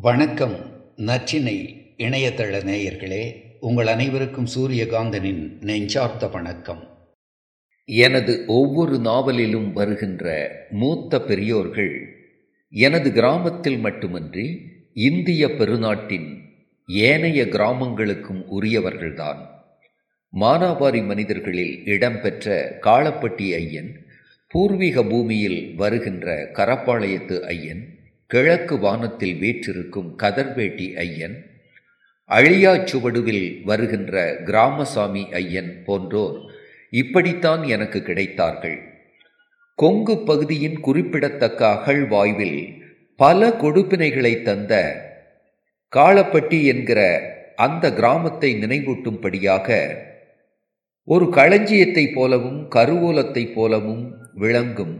வணக்கம் நச்சினை இணையதள நேயர்களே. உங்கள் அனைவருக்கும் சூரியகாந்தனின் நெஞ்சார்த்த வணக்கம். எனது ஒவ்வொரு நாவலிலும் வருகின்ற மூத்த பெரியோர்கள் எனது கிராமத்தில் மட்டுமன்றி இந்திய பெருநாட்டின் ஏனைய கிராமங்களுக்கும் உரியவர்கள்தான். மானாவாரி மனிதர்களில் இடம்பெற்ற காளப்பட்டி ஐயன் பூர்வீக பூமியில் வருகின்ற கரப்பாளையத்து ஐயன் கிழக்கு வானத்தில் வீற்றிருக்கும் கதர்வேட்டி ஐயன் அழியாச்சுவடுவில் வருகின்ற கிராமசாமி ஐயன் போன்றோர் இப்படித்தான் எனக்கு கிடைத்தார்கள். கொங்கு பகுதியின் குறிப்பிடத்தக்க அகழ்வாய்வில் பல கொடுப்பினைகளை தந்த காளப்பட்டி என்கிற அந்த கிராமத்தை நினைவூட்டும்படியாக ஒரு களஞ்சியத்தைப் போலவும் கருவூலத்தைப் போலவும் விளங்கும்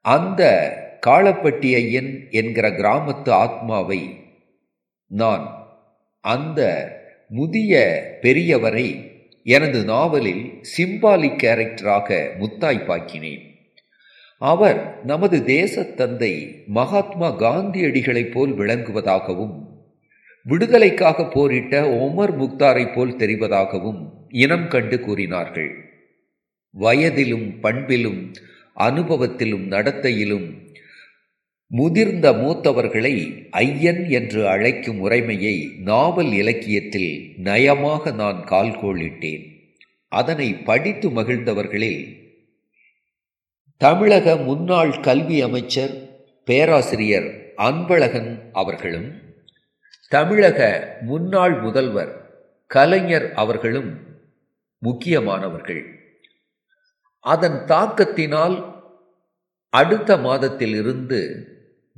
அந்த காளப்பட்டி ஐயன் என்கிற கிராமத்து ஆத்மாவை நான் அந்த முதிய பெரியவரை எனது நாவலில் சிம்பாலிக் கேரக்டராக முத்தாய்ப்பாக்கினேன். அவர் நமது தேசத்தந்தை மகாத்மா காந்தியடிகளைப் போல் விளங்குவதாகவும் விடுதலைக்காக போரிட்ட ஒமர் முக்தாரை போல் தெரிவதாகவும் இனம் கண்டு கூறினார்கள். வயதிலும் பண்பிலும் அனுபவத்திலும் நடத்தையிலும் முதிர்ந்த மூத்தவர்களை ஐயன் என்று அழைக்கும் முறைமையை நாவல் இலக்கியத்தில் நயமாக நான் கால்கோளிட்டேன் அதனை படித்து மகிழ்ந்தவர்களில் தமிழக முன்னாள் கல்வி அமைச்சர் பேராசிரியர் அன்பழகன் அவர்களும் தமிழக முன்னாள் முதல்வர் கலைஞர் அவர்களும் முக்கியமானவர்கள். அதன் தாக்கத்தினால் அடுத்த மாதத்தில் இருந்து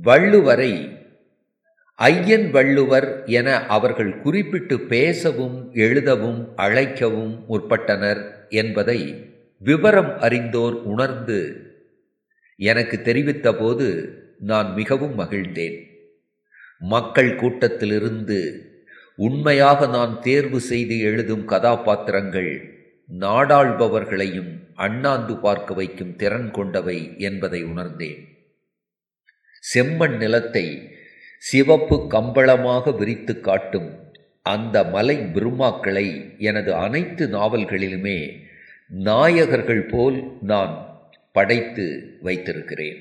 வள்ளுவரை ஐயன் வள்ளுவர் என அவர்கள் குறிப்பிட்டு பேசவும் எழுதவும் அழைக்கவும் முற்பட்டனர் என்பதை விவரம் அறிந்தோர் உணர்ந்து எனக்கு தெரிவித்தபோது நான் மிகவும் மகிழ்ந்தேன். மக்கள் கூட்டத்திலிருந்து உண்மையாக நான் தேர்வு செய்து எழுதும் கதாபாத்திரங்கள் நாடாள்பவர்களையும் அண்ணாந்து பார்க்க வைக்கும் திறன் கொண்டவை என்பதை உணர்ந்தேன். செம்மண் நிலத்தை சிவப்பு கம்பளமாக விரித்து காட்டும் அந்த மலை பிரம்மாக்களை எனது அனைத்து நாவல்களிலுமே நாயகர்கள் போல் நான் படைத்து வைத்திருக்கிறேன்.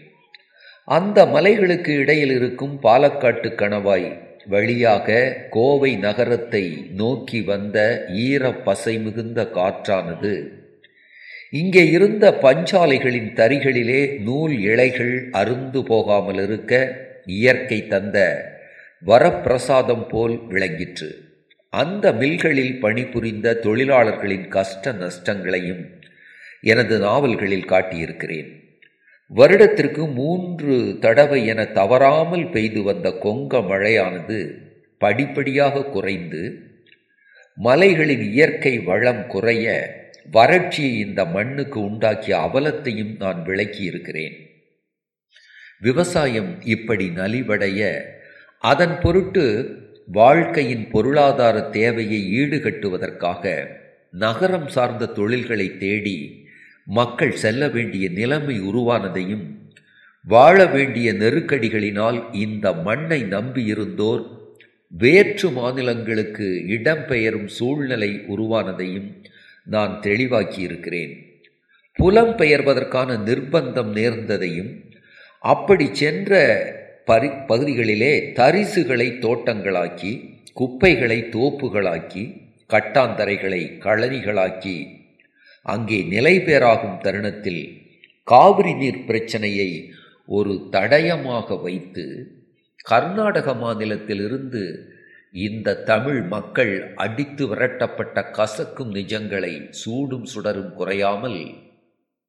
அந்த மலைகளுக்கு இடையில் இருக்கும் பாலக்காட்டு கணவாய் வழியாக கோவை நகரத்தை நோக்கி வந்த ஈர பசை மிகுந்த காற்றானது இங்கே இருந்த பஞ்சாலைகளின் தரிகளிலே நூல் இழைகள் அருந்து போகாமல் இருக்க இயற்கை தந்த வரப்பிரசாதம் போல் விளங்கிற்று. அந்த மில்களில் பணிபுரிந்த தொழிலாளர்களின் கஷ்ட நஷ்டங்களையும் எனது நாவல்களில் காட்டியிருக்கிறேன். வருடத்திற்கு மூன்று தடவை என தவறாமல் பெய்து வந்த கொங்க மழையானது படிப்படியாக குறைந்து மலைகளின் இயற்கை வளம் குறைய வறட்சியை இந்த மண்ணுக்கு உண்டாக்கிய அவலத்தையும் நான் விளக்கி இருக்கிறேன். விவசாயம் இப்படி நலிவடைய அதன் பொருட்டு வாழ்க்கையின் பொருளாதார தேவையை ஈடுகட்டுவதற்காக நகரம் சார்ந்த தொழில்களை தேடி மக்கள் செல்ல வேண்டிய நிலைமை உருவானதையும் வாழ வேண்டிய நெருக்கடிகளினால் இந்த மண்ணை நம்பியிருந்தோர் வேற்று மாநிலங்களுக்கு இடம்பெயரும் சூழ்நிலை உருவானதையும் நான் தெளிவாக்கி இருக்கிறேன் புலம் பெயர்வதற்கான நிர்பந்தம் நேர்ந்ததையும் அப்படி சென்ற பரி பகுதிகளிலே தரிசுகளை தோட்டங்களாக்கி குப்பைகளை தோப்புகளாக்கி கட்டாந்தரைகளை களனிகளாக்கி அங்கே நிலை பெறாகும் தருணத்தில் காவிரி நீர் பிரச்சனையை ஒரு தடயமாக வைத்து கர்நாடக மாநிலத்திலிருந்து இந்த தமிழ் மக்கள் அடித்து விரட்டப்பட்ட கசக்கும் நிஜங்களை சூடும் சுடரும் குறையாமல்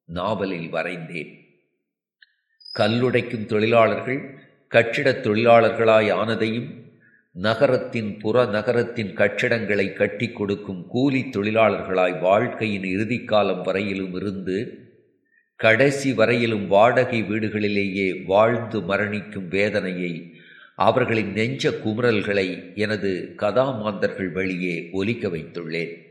நாவலில் வரைந்தேன். கல்லுடைக்கும் தொழிலாளர்கள் கட்டிடத் தொழிலாளர்களாய் ஆனதையும் நகரத்தின் புற நகரத்தின் கட்டிடங்களை கட்டி கொடுக்கும் கூலி தொழிலாளர்களாய் வாழ்க்கையின் இறுதிக்காலம் வரையிலும் இருந்து கடைசி வரையிலும் வாடகை வீடுகளிலேயே வாழ்ந்து மரணிக்கும் வேதனையை அவர்களின் நெஞ்ச குமுறல்களை எனது கதாமாந்தர்கள் வழியே ஒலிக்க வைத்துள்ளேன்.